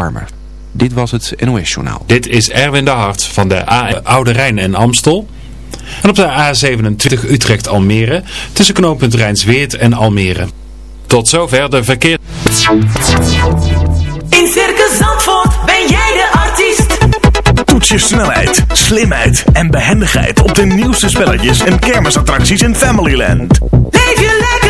warmer. Dit was het NOS Journaal. Dit is Erwin de Hart van de A Oude Rijn en Amstel. En op de A27 Utrecht-Almere tussen knooppunt Rijnsweert en Almere. Tot zover de verkeer... In Circus Zandvoort ben jij de artiest. Toets je snelheid, slimheid en behendigheid op de nieuwste spelletjes en kermisattracties in Familyland. Leef je lekker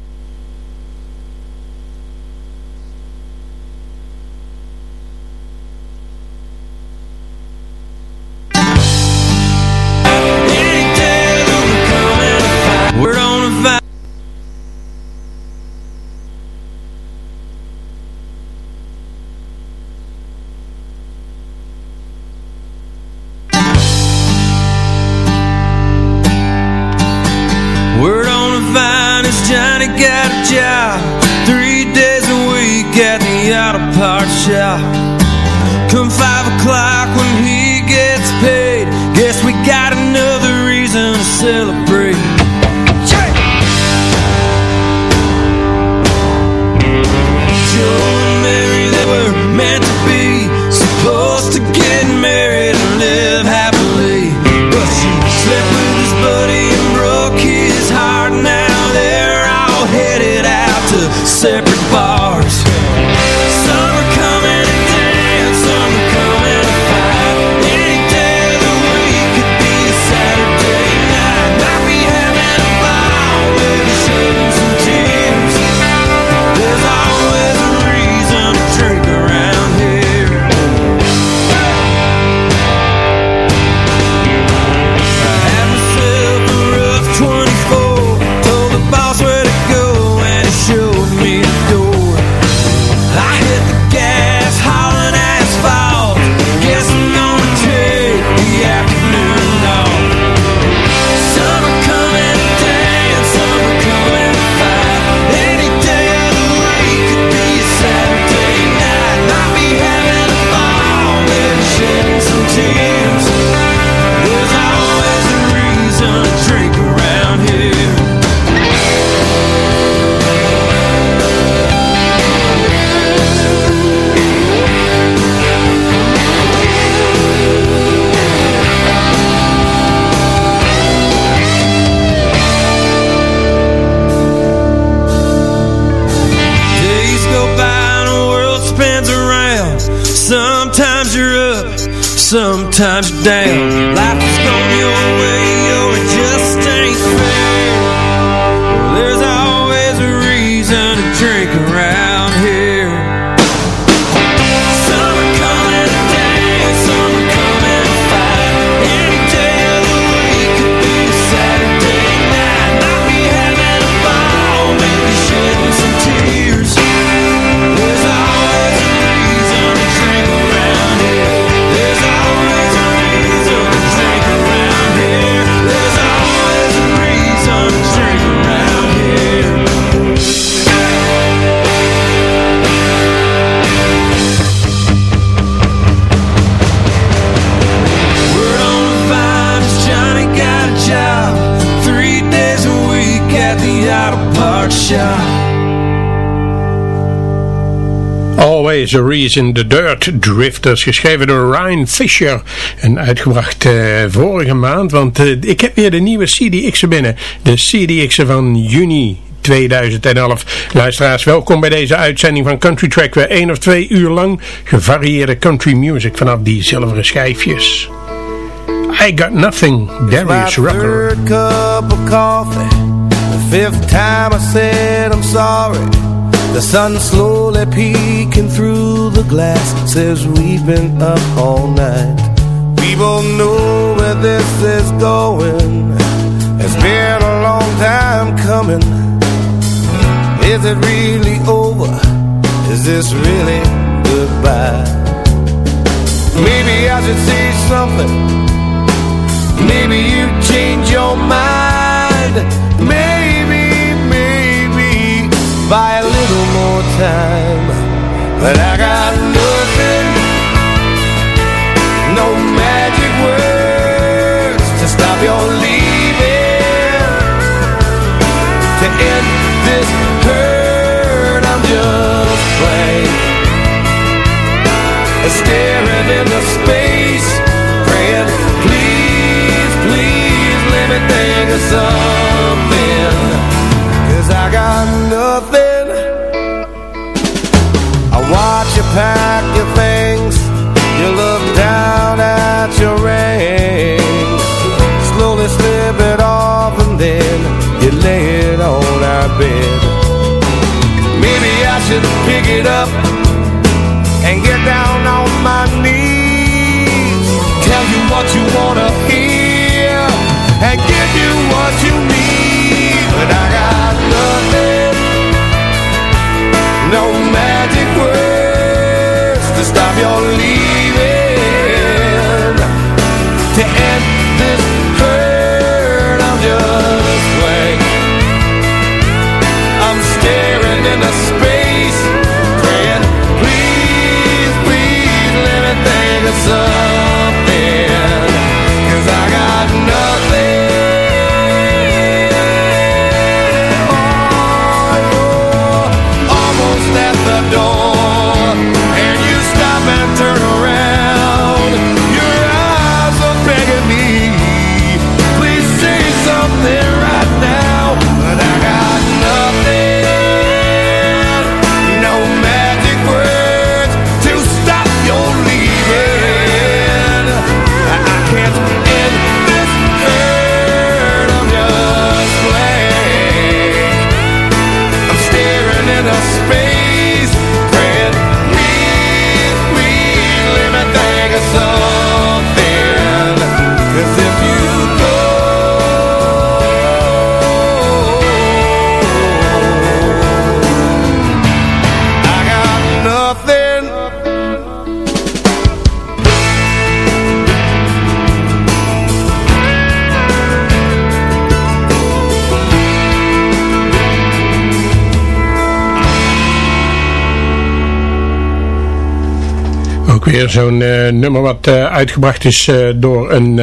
Always a Reason, The Dirt Drifters, geschreven door Ryan Fisher en uitgebracht uh, vorige maand, want uh, ik heb weer de nieuwe CDX'en binnen, de CDX'en van juni 2011. Luisteraars, welkom bij deze uitzending van Country Track, weer één of twee uur lang gevarieerde country music vanaf die zilveren schijfjes. I Got Nothing, Darius Rucker. cup of coffee The fifth time I said I'm sorry The sun slowly peeking through the glass Says we've been up all night. We both know where this is going. It's been a long time coming. Is it really over? Is this really goodbye? Maybe I should say something. Maybe you change your mind. Maybe, more time. But I got nothing No magic words To stop your leaving. To end this hurt I'm just plain. Staring into space our bed. Maybe I should pick it up weer zo'n eh, nummer wat eh, uitgebracht is eh, door een,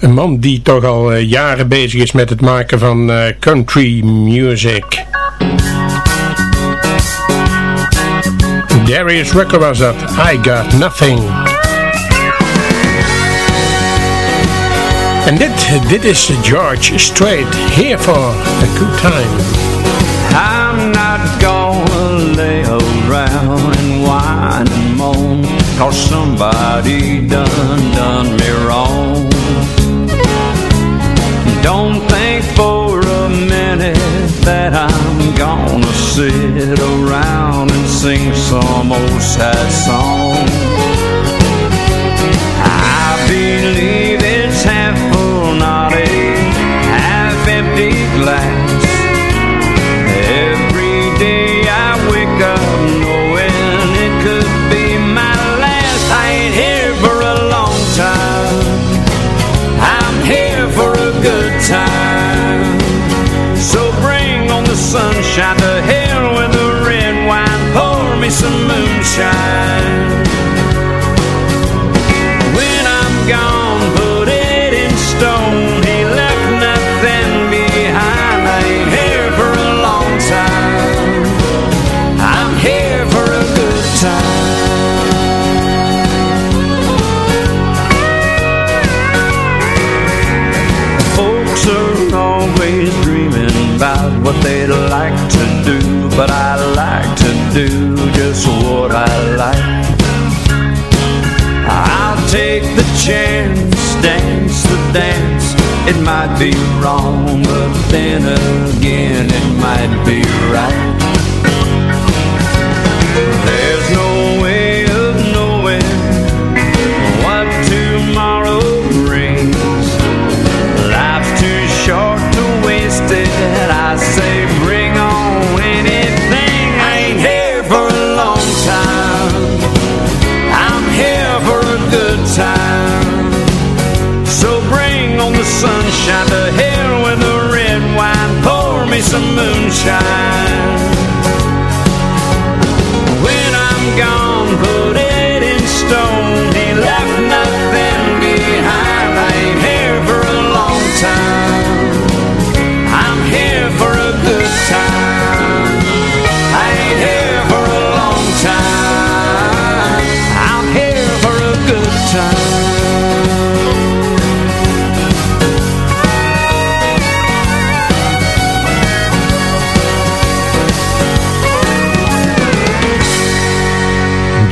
een man die toch al jaren bezig is met het maken van country music. Darius Rucker was dat. I Got Nothing. En dit, dit is George Strait. Here for a good time. I'm not gonna lay around and whine and Cause somebody done done me wrong. Don't think for a minute that I'm gonna sit around and sing some old sad song sunshine to hell with the red wine. Pour me some moonshine. But I like to do just what I like. I'll take the chance, dance the dance. It might be wrong, but then again, it might be right.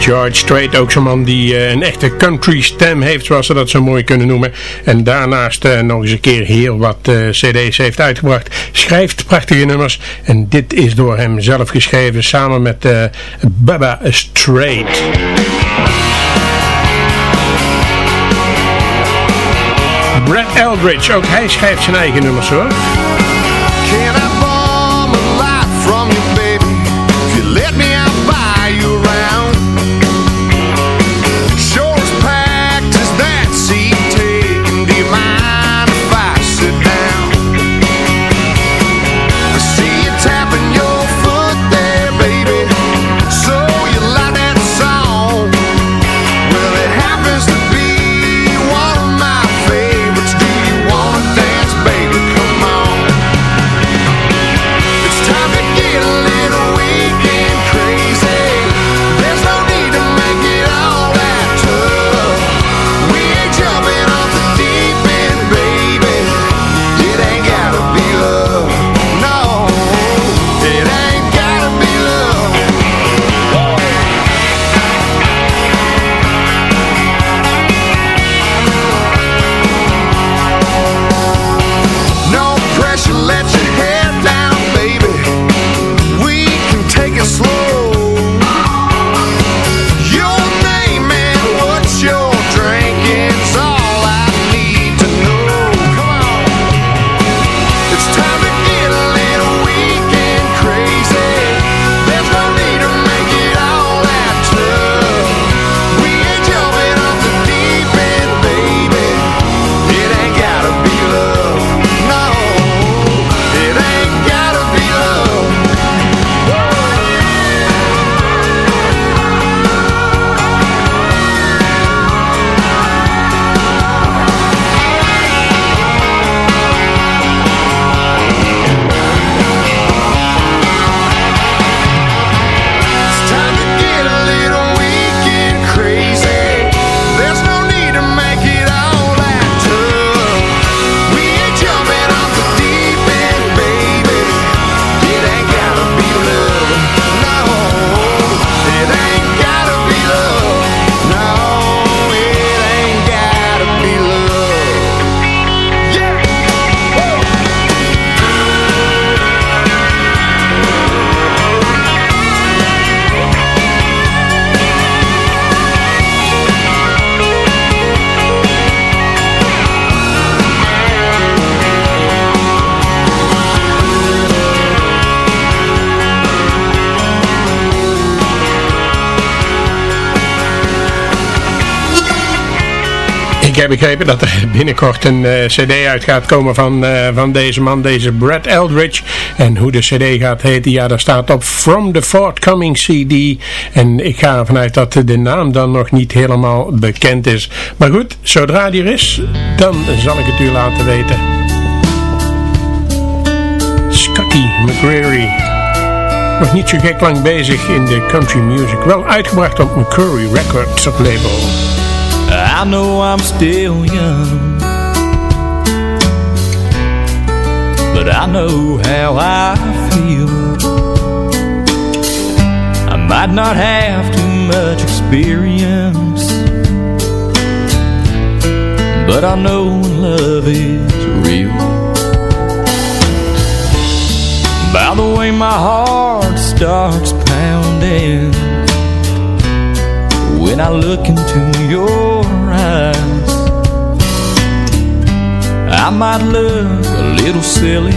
George Strait, ook zo'n man die eh, een echte country stem heeft, zoals ze dat zo mooi kunnen noemen. En daarnaast eh, nog eens een keer heel wat eh, cd's heeft uitgebracht. Schrijft prachtige nummers. En dit is door hem zelf geschreven, samen met Baba Strait. Brad Eldridge, ook hij schrijft zijn eigen nummers hoor. Heb begrepen dat er binnenkort een eh, cd uit gaat komen van, eh, van deze man, deze Brad Eldridge. En hoe de cd gaat heten, ja daar staat op From the Forthcoming CD. En ik ga ervan uit dat de naam dan nog niet helemaal bekend is. Maar goed, zodra die er is, dan zal ik het u laten weten. Scotty McCreery. Nog niet zo gek lang bezig in de country music. Wel uitgebracht op McCurry Records op label. I know I'm still young, but I know how I feel. I might not have too much experience, but I know love is real. By the way my heart starts pounding when I look into your eyes. I might look a little silly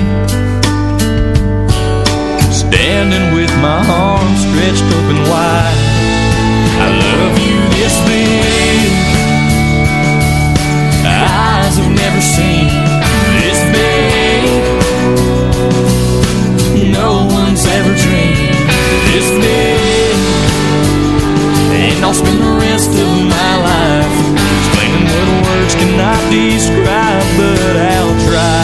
Standing with my arms stretched open wide. I love you this big. Eyes have never seen this big. No one's ever dreamed this big. And I'll spend the rest of cannot describe But I'll try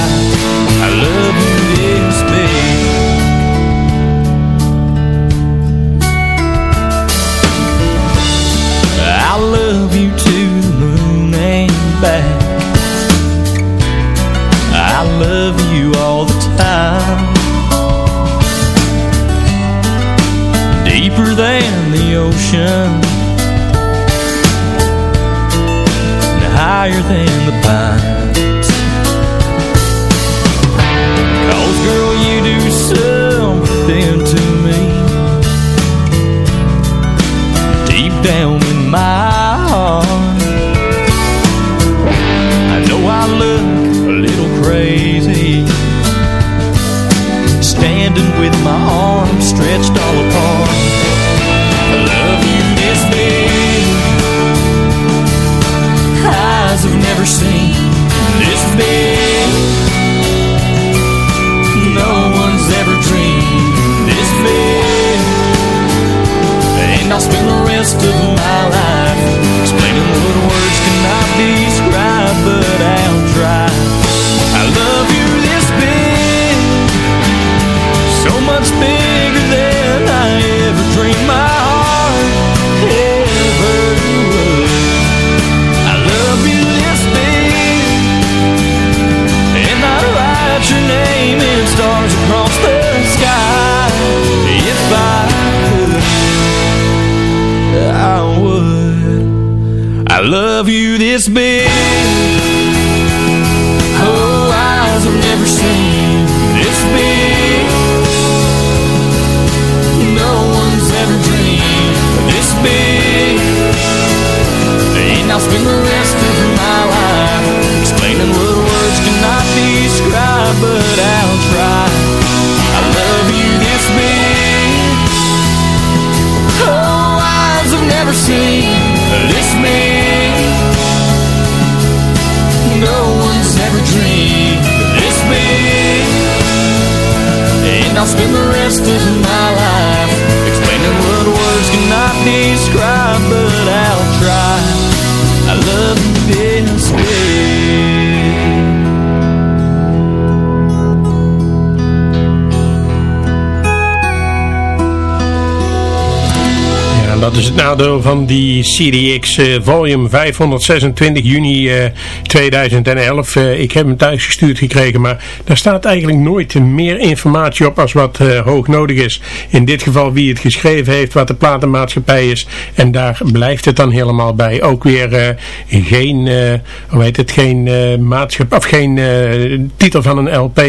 nadeel van die CDX eh, volume 526 juni eh, 2011. Eh, ik heb hem thuis gestuurd gekregen, maar daar staat eigenlijk nooit meer informatie op als wat eh, hoog nodig is. In dit geval wie het geschreven heeft, wat de platenmaatschappij is. En daar blijft het dan helemaal bij. Ook weer eh, geen, eh, hoe heet het, geen eh, maatschappij, of geen eh, titel van een LP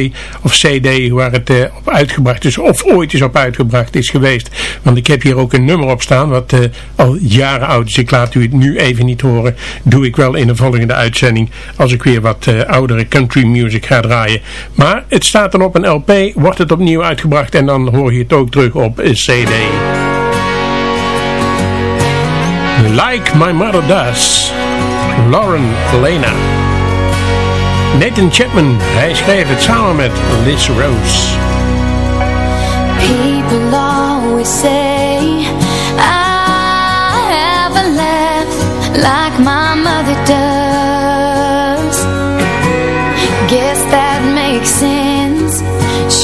of CD waar het eh, op uitgebracht is, of ooit is op uitgebracht is geweest. Want ik heb hier ook een nummer op staan, wat eh, al jaren oud is. Ik laat u het nu even niet horen. Doe ik wel in de volgende uitzending, als ik weer wat eh, oudere country music ga draaien. Maar het staat dan op een LP, wordt het opnieuw uitgebracht en dan hoor je het ook terug op CD. Like My Mother Does, Lauren Lena. Nathan Chapman, hij schreef het samen met Liz Rose. People always say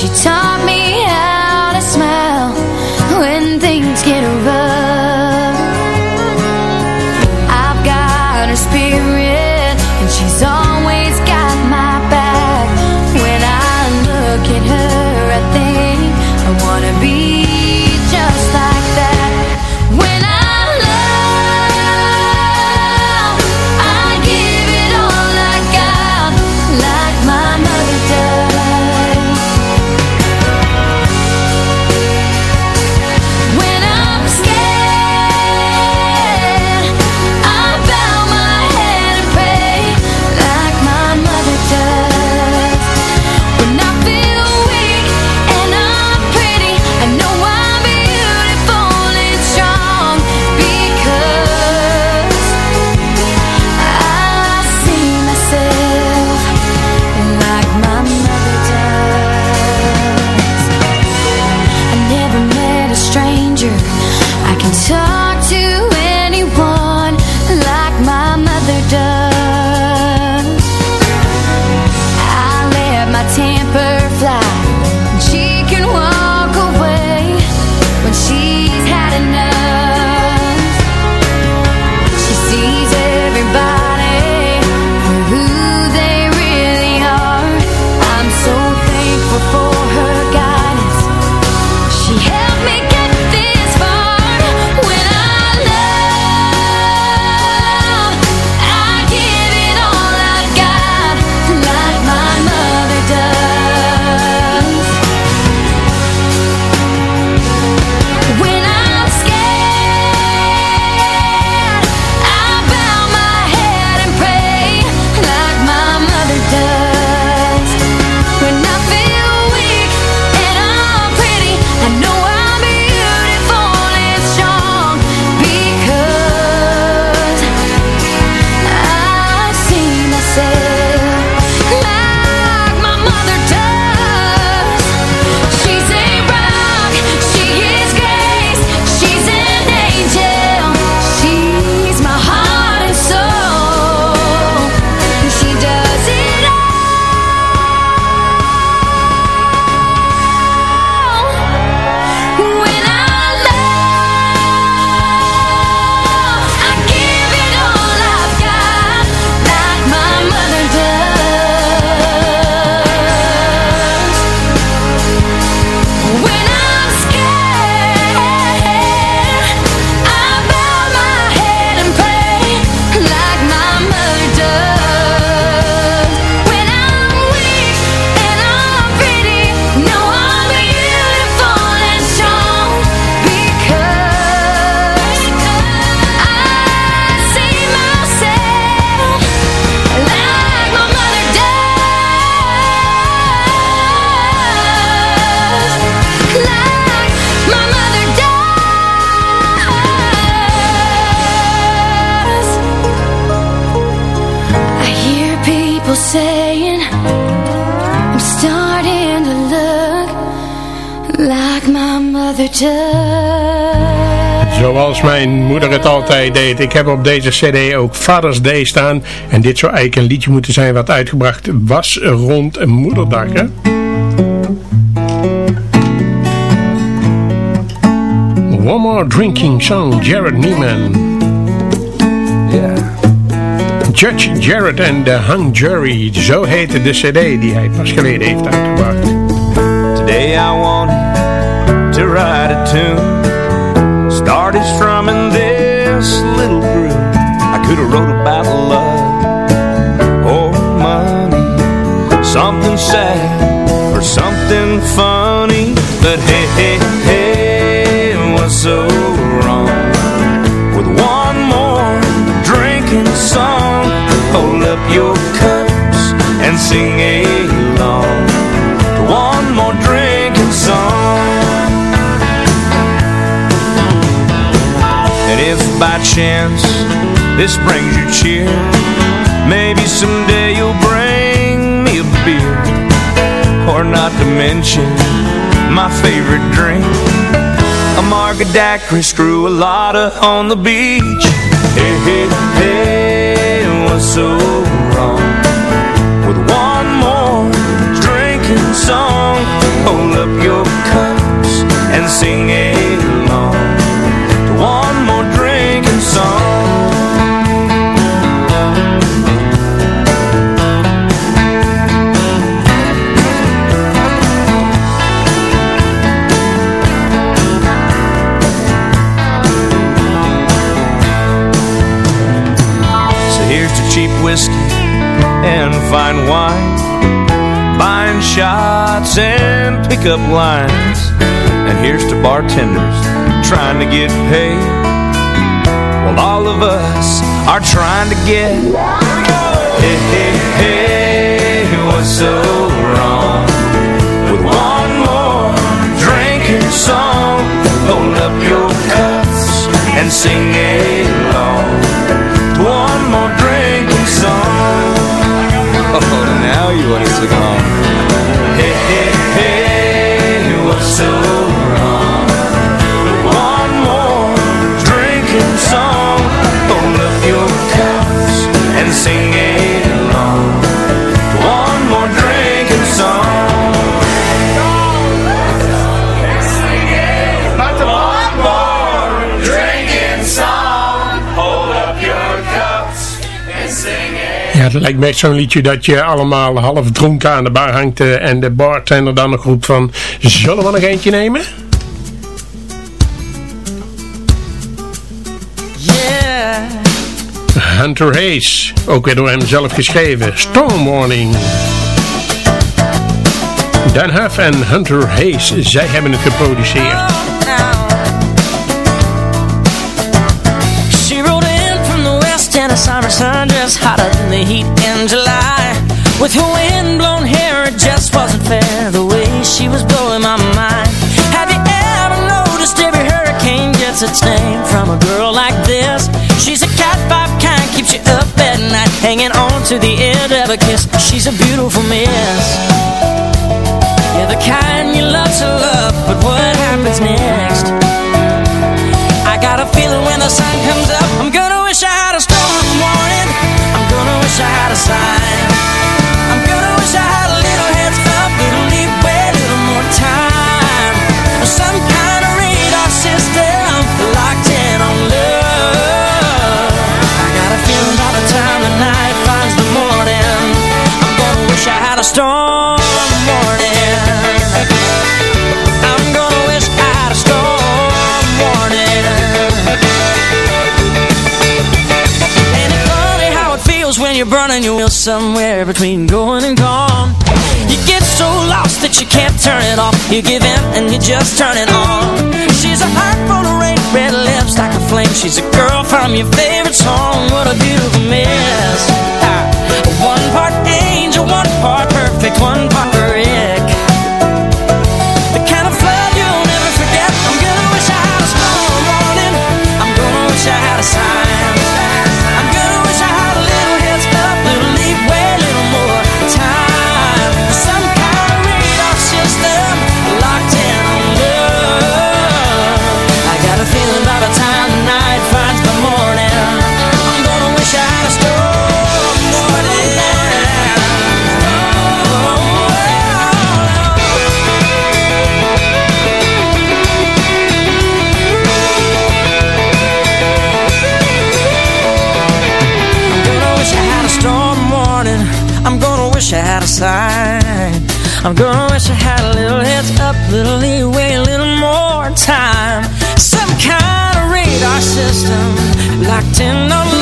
she told deed. Ik heb op deze cd ook Father's Day staan. En dit zou eigenlijk een liedje moeten zijn wat uitgebracht was rond moederdag. Hè? One More Drinking Song, Jared Neiman. Judge Jared and the Hung Jury, zo heette de cd die hij pas geleden heeft uitgebracht. Today I wanted to write a tune Started strumming this little groove I could have wrote about love or money Something sad or something funny. But hey, hey, hey, what's so wrong With one more drinking song? Hold up your cups and sing along by chance this brings you cheer, maybe someday you'll bring me a beer. Or not to mention my favorite drink, a margadacry, screw a lotta on the beach. Hey, hey, hey, what's so wrong with one more drinking song? Hold up your cups and sing along fine wine Buying shots and pickup lines. And here's to bartenders trying to get paid. While all of us are trying to get Hey, hey, hey, what's so wrong? With one more drinking song Hold up your cups and sing het lijkt me echt zo'n liedje dat je allemaal half dronken aan de bar hangt eh, en de bartender dan nog roept van, zullen we nog eentje nemen? Yeah. Hunter Hayes, ook weer door hem zelf geschreven, Storm Warning. Dan Huff en Hunter Hayes, zij hebben het geproduceerd. She rode in from the west in a summer sun the heat in July. With her wind-blown hair it just wasn't fair The way she was blowing my mind. Have you ever noticed every hurricane gets its name From a girl like this? She's a cat five kind Keeps you up at night Hanging on to the end of a kiss. She's a beautiful miss. Yeah, the kind you love to love But what happens next? I got a feeling when the sun comes up I'm gonna sign burning your wheels somewhere between going and gone. You get so lost that you can't turn it off. You give in and you just turn it on. She's a heart full of rain, red lips like a flame. She's a girl from your favorite song. What a beautiful mess. One part angel, one part perfect, one I'm gonna wish I had a little heads up, little leeway, a little more time. Some kind of radar system locked in on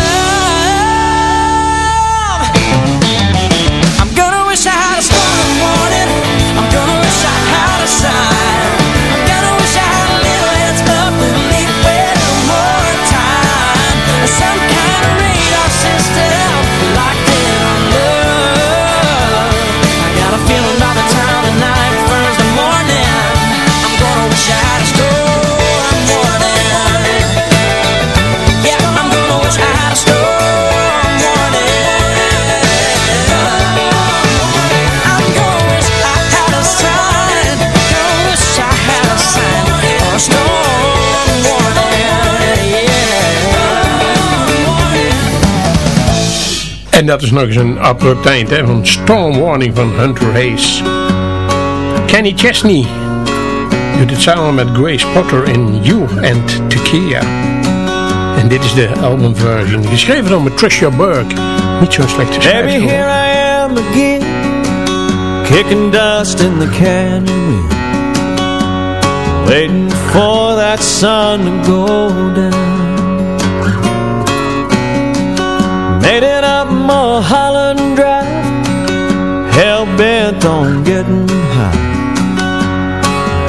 En dat is nog eens een abrupt eind hè, van Storm Warning van Hunter Hayes. Kenny Chesney doet het samen met Grace Potter in You and Tequila. En dit is de albumversion, geschreven door Patricia Burke. Niet zo'n slechte Baby, schrijfster. here I am again, kicking dust in the canyon waiting for that sun to go down. Mulholland Drive, hell bent on getting high,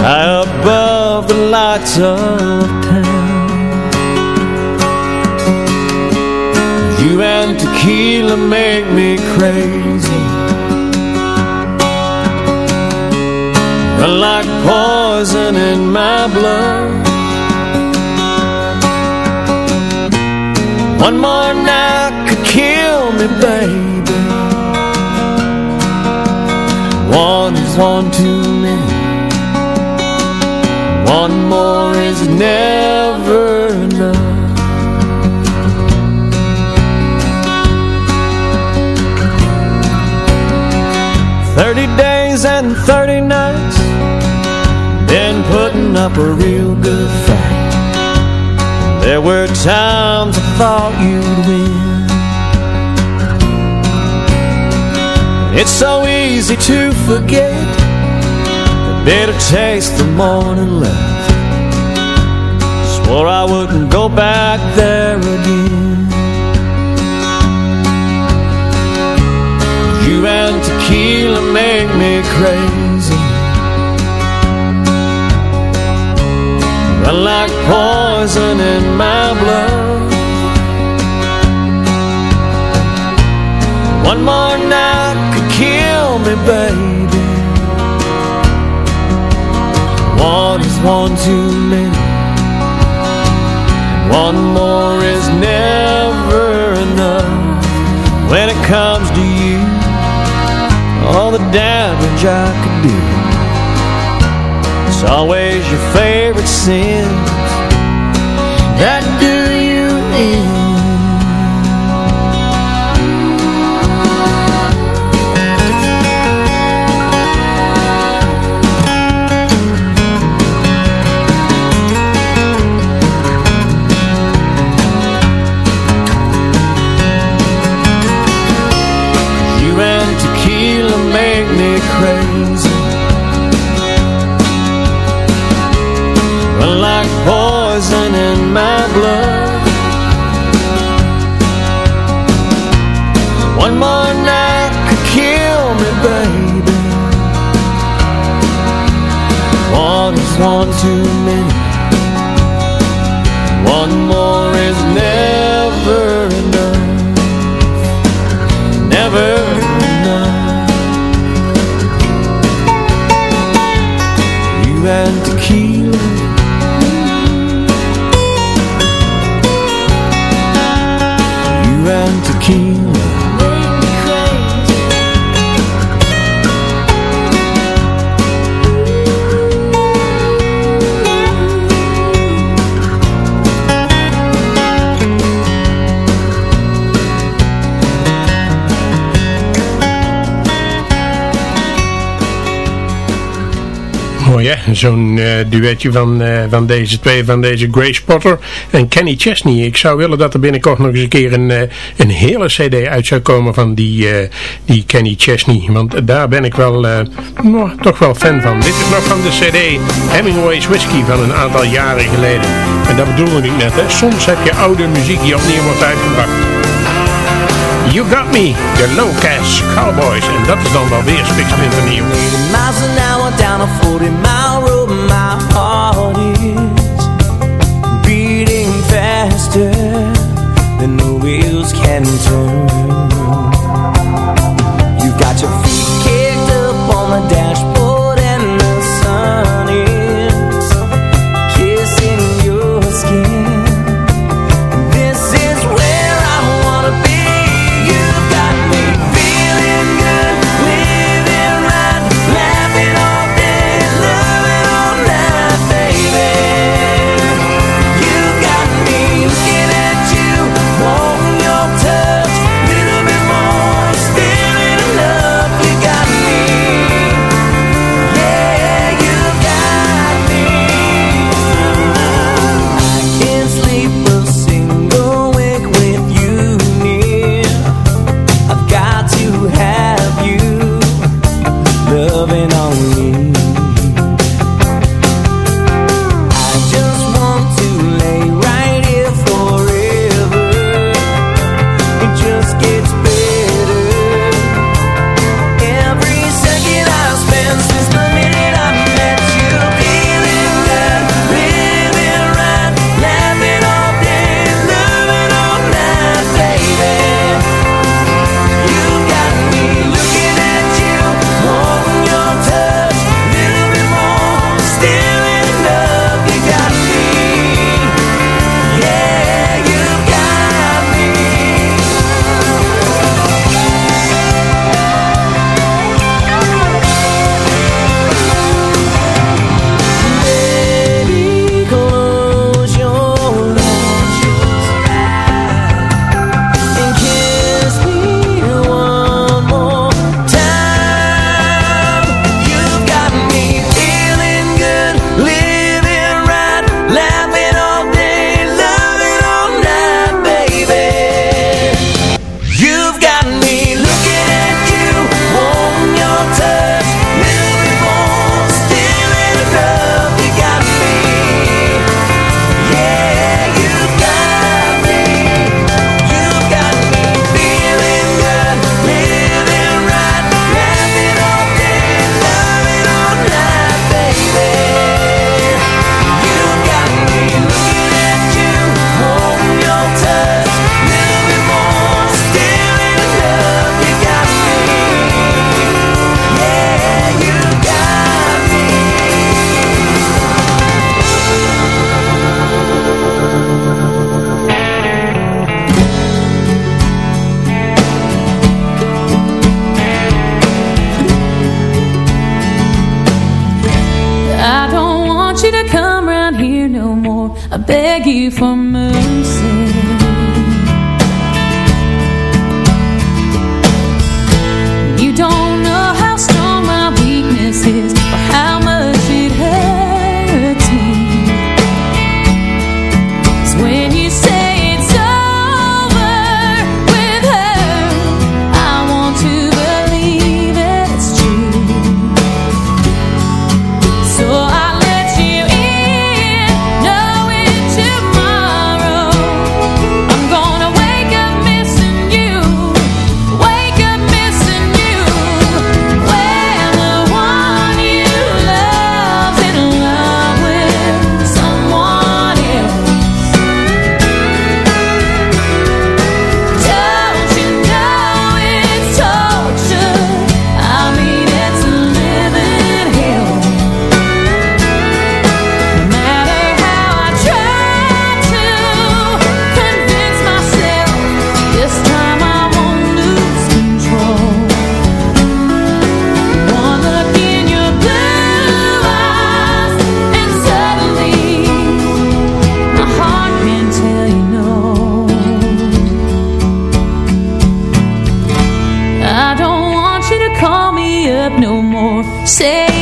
high above the lights of town. You and tequila make me crazy. Run like poison in my blood. One more One more is never enough. Thirty days and thirty nights Been putting up a real good fight. There were times I thought you'd win. It's so easy to forget The bitter taste the morning left Swore I wouldn't go back there again. You and tequila make me crazy. Run like poison in my blood. One more night could kill me, baby One is one too many One more is never enough When it comes to you all the damage I could do. It's always your favorite sins that do my blood. One more night could kill me, baby. One is one too zo'n eh, duetje van, eh, van deze twee, van deze Grace Potter en Kenny Chesney. Ik zou willen dat er binnenkort nog eens een keer een, eh, een hele cd uit zou komen van die, die Kenny Chesney. Want daar ben ik wel nog, toch wel fan van. Dit is nog van de cd Hemingway's Whiskey van een aantal jaren geleden. En dat bedoelde ik net, hè. soms heb je oude muziek die opnieuw wordt uitgebracht. You Got Me, de LoCash Cowboys. En dat is dan wel weer spiksplinter vernieuw. 80 miles an hour down a 40 mile road, my heart is beating faster than the wheels can turn. You got your feet kicked up on the dashboard. up no more. Say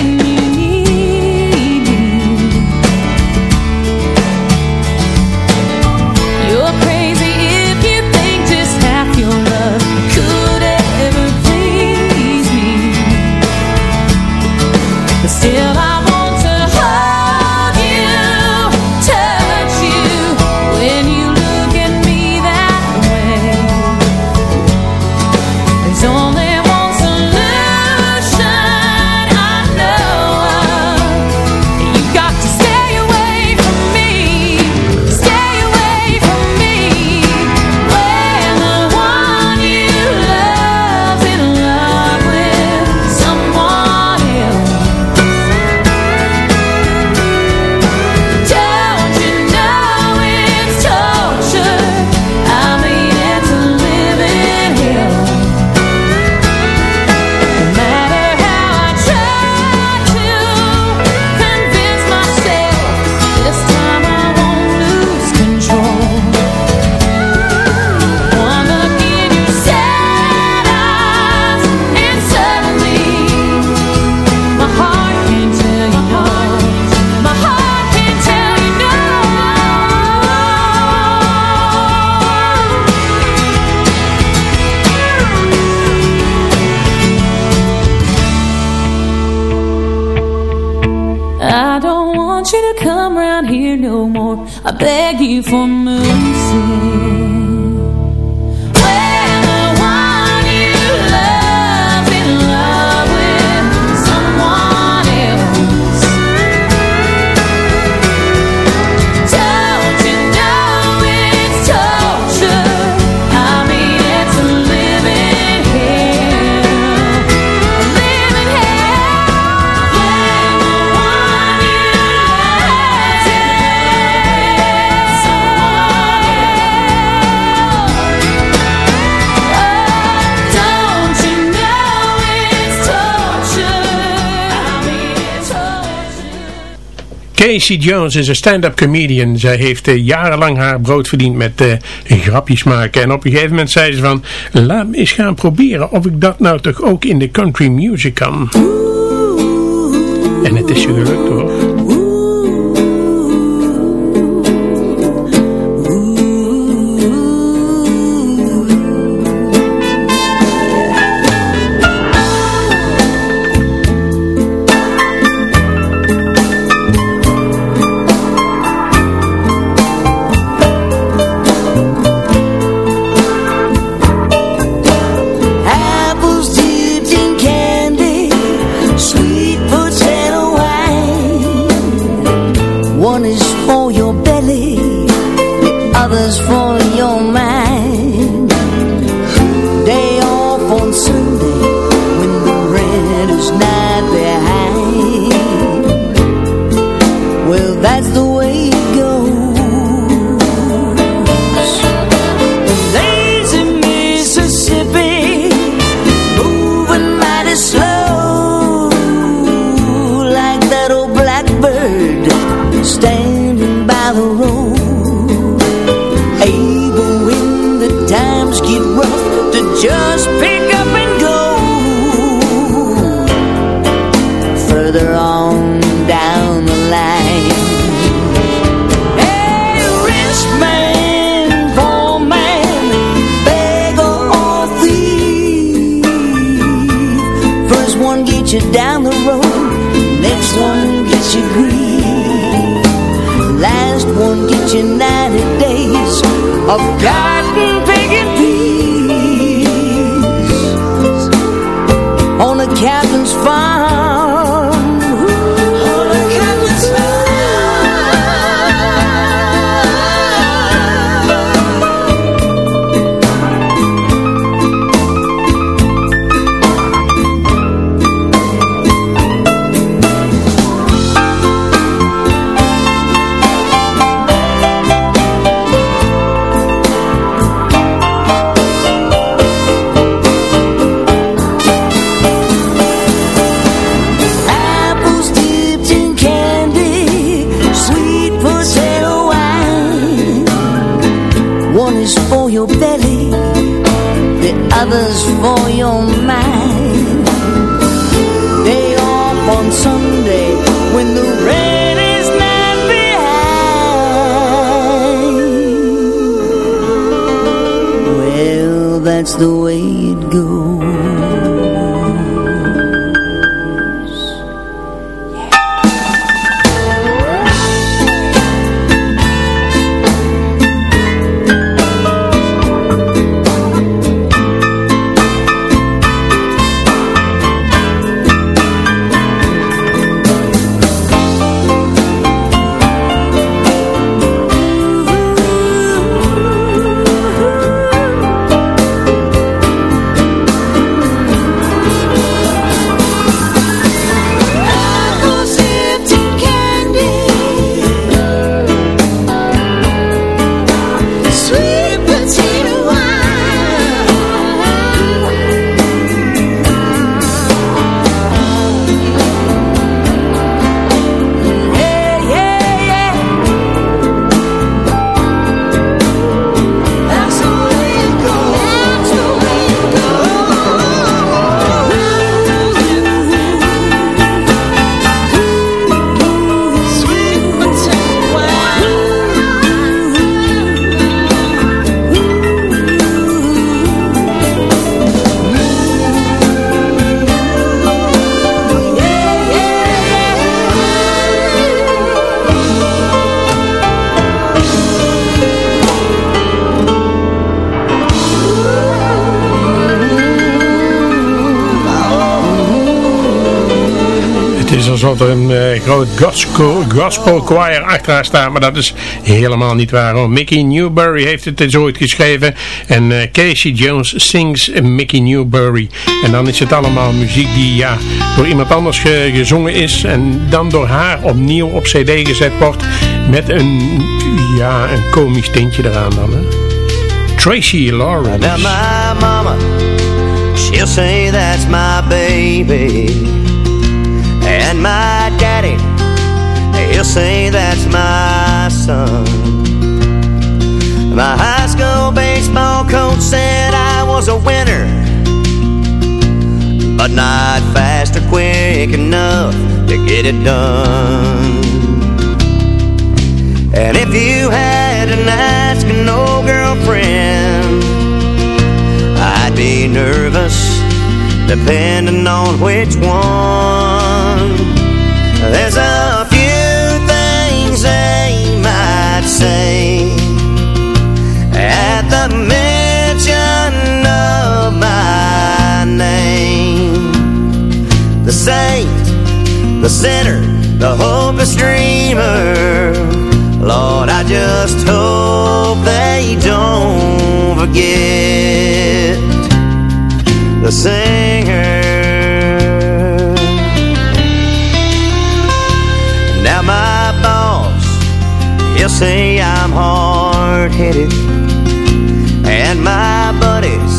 Casey Jones is een stand-up comedian. Zij heeft eh, jarenlang haar brood verdiend met eh, grapjes maken. En op een gegeven moment zei ze van... Laat me eens gaan proberen of ik dat nou toch ook in de country music kan. En het is gelukt hoor. Groot gospel, gospel choir achter haar staat, maar dat is helemaal niet waar. Hoor. Mickey Newbury heeft het eens ooit geschreven en eh, Casey Jones sings Mickey Newbury. En dan is het allemaal muziek die ja, door iemand anders ge- gezongen is en dan door haar opnieuw op cd gezet wordt met een, ja, een komisch tintje eraan dan. Hè. Tracy Lawrence. Now my mama, she'll say that's my baby. And my daddy, he'll say that's my son. My high school baseball coach said I was a winner. But not fast or quick enough to get it done. And if you had an ask an old girlfriend, I'd be nervous, depending on which one. There's sinner, the hopeless dreamer. Lord, I just hope they don't forget the singer. Now my boss, he'll say I'm hard-headed, and my buddies,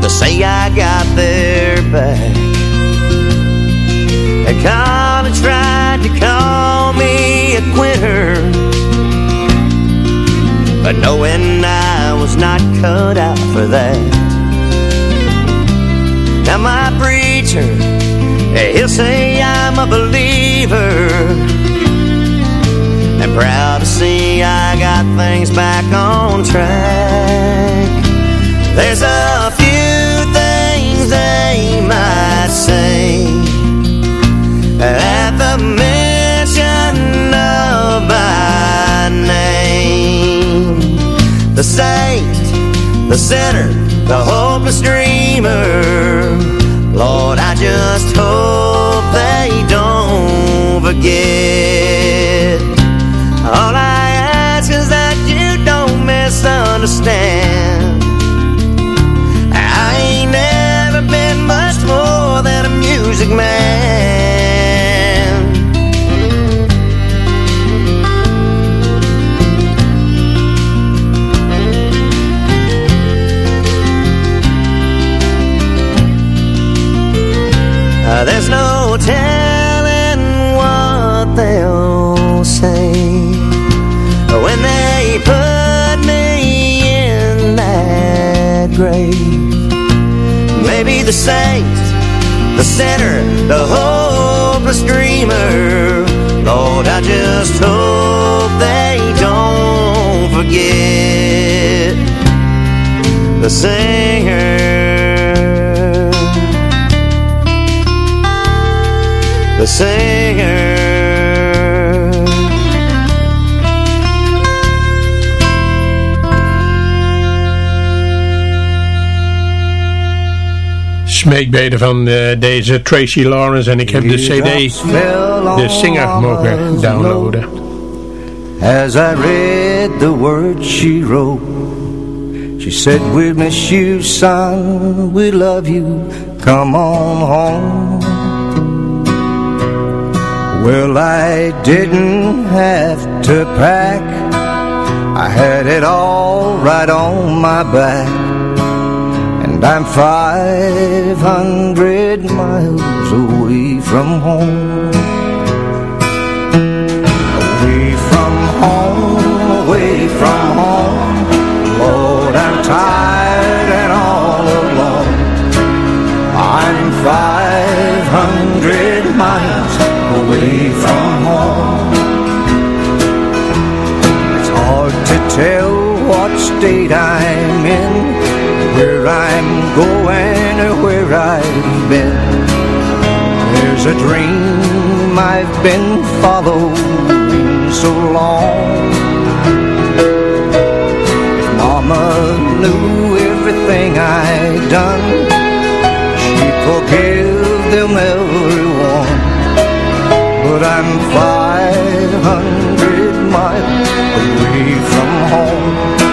they say I got their back. A quitter, but knowing I was not cut out for that. Now my preacher, he'll say I'm a believer, and proud to see I got things back on track. There's a few things they might say the sinner, the hopeless dreamer. Lord, I just hope they don't forget. All I ask is that you don't misunderstand. I ain't never been much more than a music man. The saint, the sinner, the hopeless dreamer. Lord, I just hope they don't forget the singer. The singer. Smeekbeden van eh, deze Tracy Lawrence. En ik heb de cd, de singer, mogen downloaden. As I read the words she wrote She said we miss you son, we love you, come on home. Well I didn't have to pack. I had it all right on my back And I'm 500 miles away from home. Away from home, away from home. Lord, I'm tired and all alone. I'm 500 miles away from home. It's hard to tell what state I'm in where I'm going or where I've been. There's a dream I've been following so long. If Mama knew everything I'd done, she'd forgive them everyone. But I'm 500 miles away from home.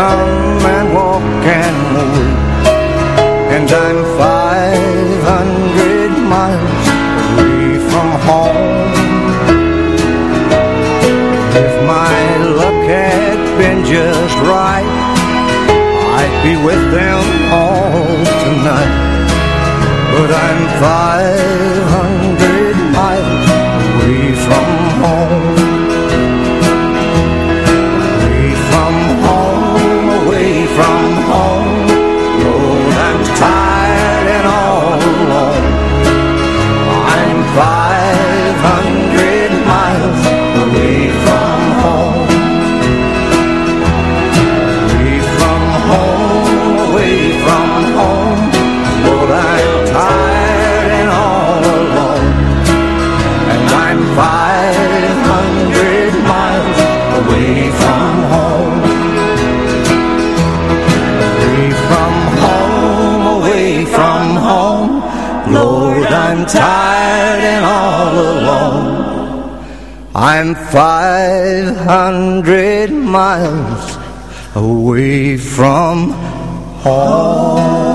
come and walk and move And I'm 500 miles away from home. If my luck had been just right I'd be with them hundred miles away from home.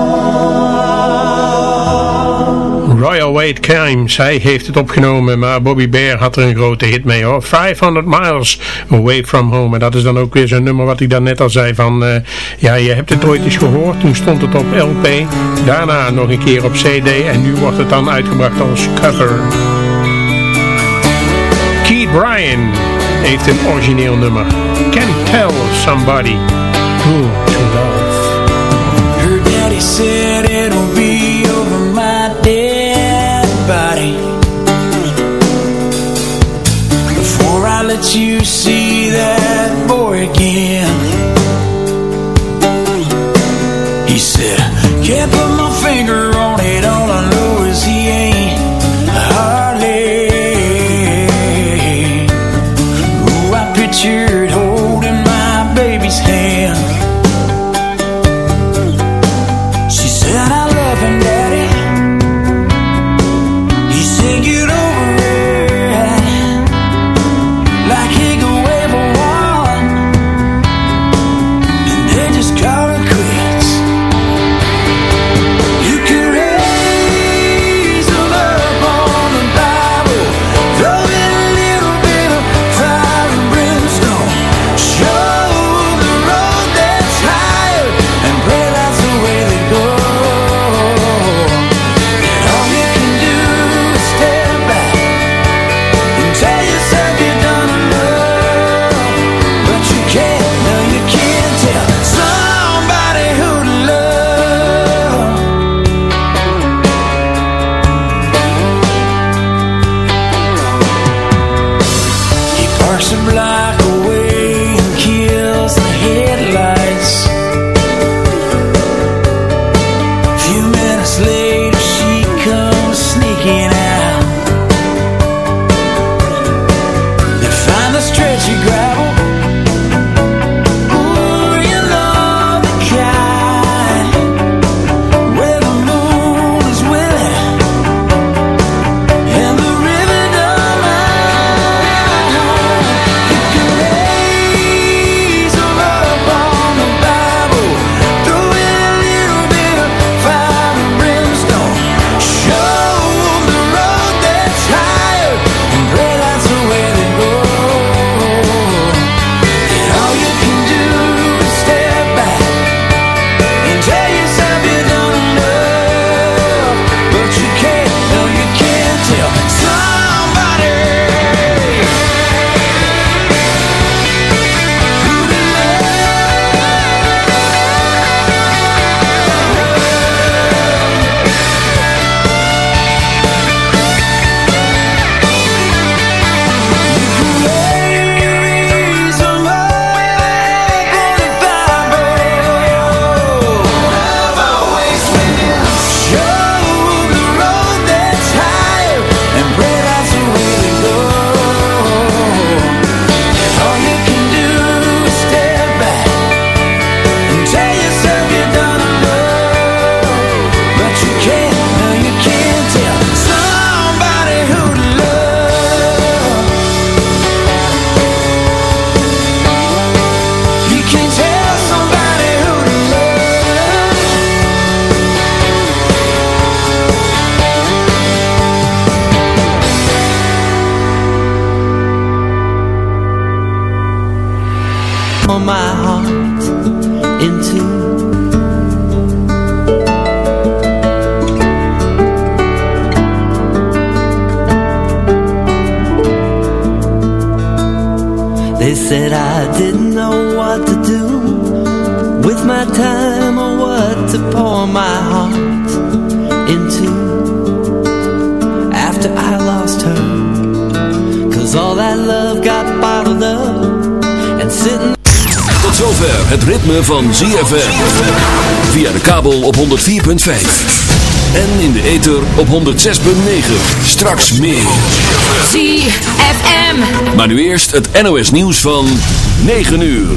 Royal Weight Crimes, hij heeft het opgenomen, maar Bobby Bear had er een grote hit mee hoor. 500 miles away from home. En dat is dan ook weer zo'n nummer wat ik daarnet al zei van, eh, ja je hebt het ooit eens gehoord, toen stond het op LP, daarna nog een keer op CD en nu wordt het dan uitgebracht als cover. Keith Bryan heeft een origineel nummer. Can Tell Somebody. who. Van ZFM. Via de kabel op 104.5. En in de ether op 106.9. Straks meer. ZFM. Maar nu eerst het NOS nieuws van 9 uur.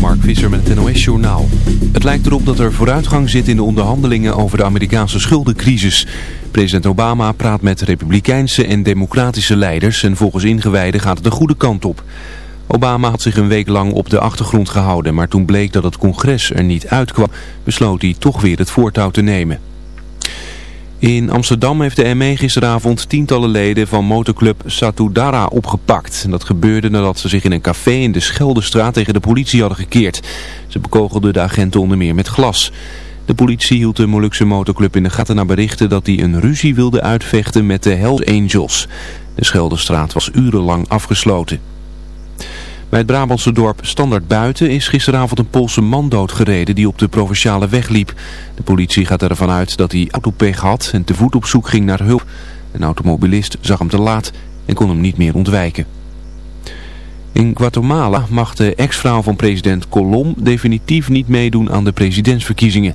Mark Visser met het NOS Journaal. Het lijkt erop dat er vooruitgang zit in de onderhandelingen over de Amerikaanse schuldencrisis. President Obama praat met republikeinse en democratische leiders en volgens ingewijden gaat het de goede kant op. Obama had zich een week lang op de achtergrond gehouden, maar toen bleek dat het congres er niet uitkwam, besloot hij toch weer het voortouw te nemen. In Amsterdam heeft de ME gisteravond tientallen leden van motorclub Satudara opgepakt. Dat gebeurde nadat ze zich in een café in de Scheldestraat tegen de politie hadden gekeerd. Ze bekogelden de agenten onder meer met glas. De politie hield de Molukse motorclub in de gaten naar berichten dat hij een ruzie wilde uitvechten met de Hells Angels. De Scheldestraat was urenlang afgesloten. Bij het Brabantse dorp Standard Buiten is gisteravond een Poolse man doodgereden die op de provinciale weg liep. De politie gaat ervan uit dat hij autopech had en te voet op zoek ging naar hulp. Een automobilist zag hem te laat en kon hem niet meer ontwijken. In Guatemala mag de ex-vrouw van president Colom definitief niet meedoen aan de presidentsverkiezingen.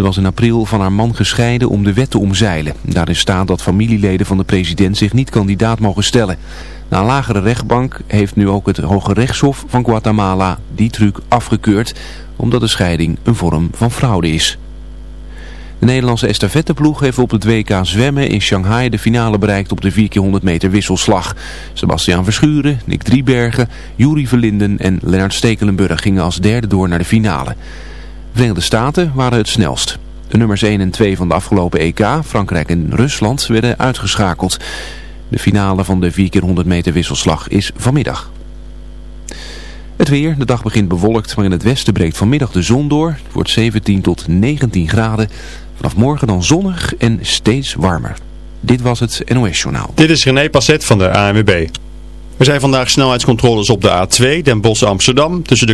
Ze was in april van haar man gescheiden om de wet te omzeilen. Daarin staat dat familieleden van de president zich niet kandidaat mogen stellen. Na een lagere rechtbank heeft nu ook het Hoge Rechtshof van Guatemala die truc afgekeurd, omdat de scheiding een vorm van fraude is. De Nederlandse estafetteploeg heeft op het WK zwemmen in Shanghai de finale bereikt op de 4x100 meter wisselslag. Sebastiaan Verschuren, Nick Driebergen, Juri Verlinden en Lennart Stekelenburg gingen als derde door naar de finale. De Verenigde Staten waren het snelst. De nummers 1 en 2 van de afgelopen EK, Frankrijk en Rusland, werden uitgeschakeld. De finale van de 4x100 meter wisselslag is vanmiddag. Het weer, de dag begint bewolkt, maar in het westen breekt vanmiddag de zon door. Het wordt 17 tot 19 graden. Vanaf morgen dan zonnig en steeds warmer. Dit was het NOS Journaal. Dit is René Passet van de ANWB. Er zijn vandaag snelheidscontroles op de A2 Den Bosch Amsterdam tussen de